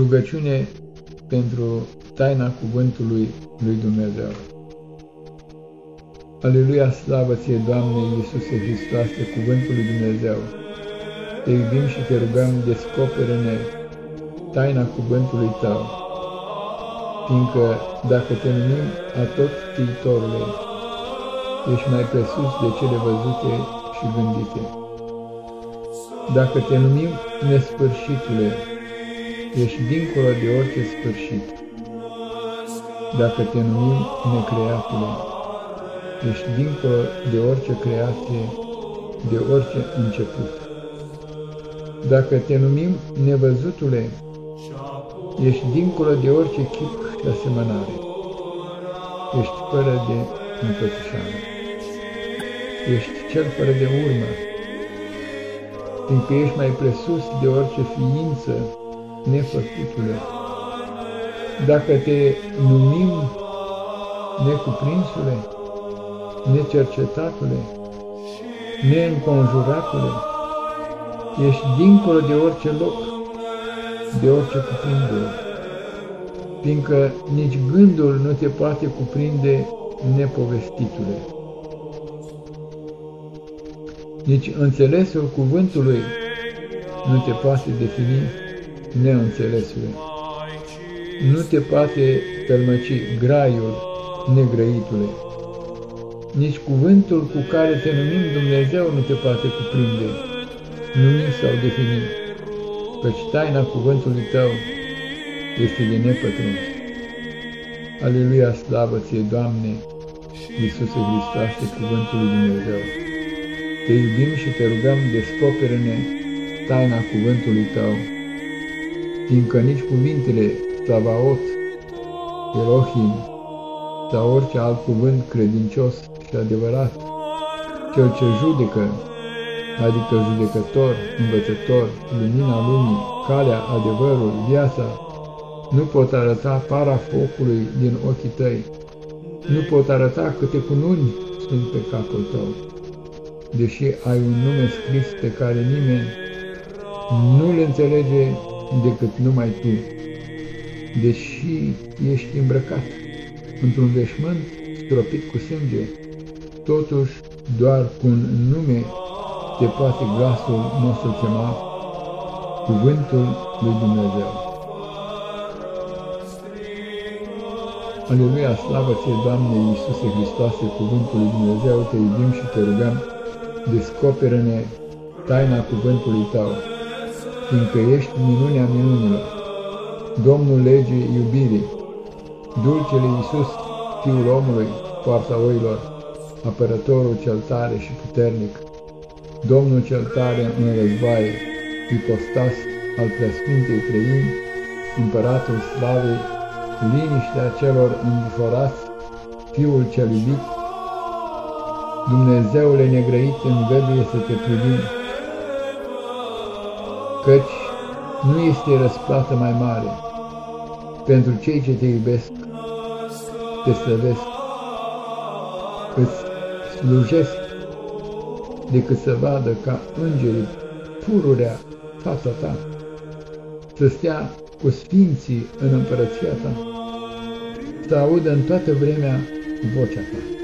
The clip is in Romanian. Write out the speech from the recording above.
Rugăciune pentru taina cuvântului lui Dumnezeu. Aleluia, slavă ție, Doamne Iisuse Hristoase, cuvântul lui Dumnezeu. Te iubim și te rugăm, descoperă-ne taina cuvântului Tău, fiindcă dacă te numim a tot știitorule, ești mai presus de cele văzute și gândite. Dacă te numim nesfârșitule, ești dincolo de orice sfârșit. Dacă te numim necreatule, ești dincolo de orice creație, de orice început. Dacă te numim nevăzutule, ești dincolo de orice chip și asemănare. Ești fără de înfățișare. Ești cel fără de urmă, fiindcă ești mai presus de orice ființă nefăcutule. Dacă te numim necuprinsule, necercetatule, neînconjuratule, ești dincolo de orice loc, de orice cuprindere, fiindcă nici gândul nu te poate cuprinde nepovestitule. Nici înțelesul cuvântului nu te poate defini neînțelesule. Nu te poate tălmăci graiul negrăitule. Nici cuvântul cu care te numim Dumnezeu nu te poate cuprinde, numi sau defini, căci taina cuvântului tău este de nepătruns. Aleluia, slavă ție, Doamne, Iisuse Hristoase, cuvântul lui Dumnezeu. Te iubim și te rugăm, descoperă-ne taina cuvântului tău fiindcă nici cuvintele Savaot, Elohim sau orice alt cuvânt credincios și adevărat, cel ce judecă, adică judecător, învățător, lumina lumii, calea, adevărul, viața, nu pot arăta para focului din ochii tăi, nu pot arăta câte cununi sunt pe capul tău, deși ai un nume scris pe care nimeni nu-l înțelege decât numai tu, deși ești îmbrăcat într-un veșmânt stropit cu sânge, totuși doar cu un nume te poate glasul nostru chema cuvântul lui Dumnezeu. Aleluia, slavă ție, Doamne Iisuse Hristoase, cuvântul lui Dumnezeu, te iubim și te rugăm, descoperă-ne taina cuvântului Tău fiindcă ești minunea minunilor, Domnul legii iubirii, dulcele Iisus, Fiul omului, poarta oilor, apărătorul cel tare și puternic, Domnul cel tare în războaie, ipostas al preasfintei trăimi, împăratul slavei, liniștea celor înviforați, Fiul cel iubit, Dumnezeule negrăit, îngăduie să te privim, căci nu este răsplată mai mare pentru cei ce te iubesc, te slăvesc, îți slujesc, decât să vadă ca îngerii pururea fața ta, să stea cu sfinții în împărăția ta, să audă în toată vremea vocea ta.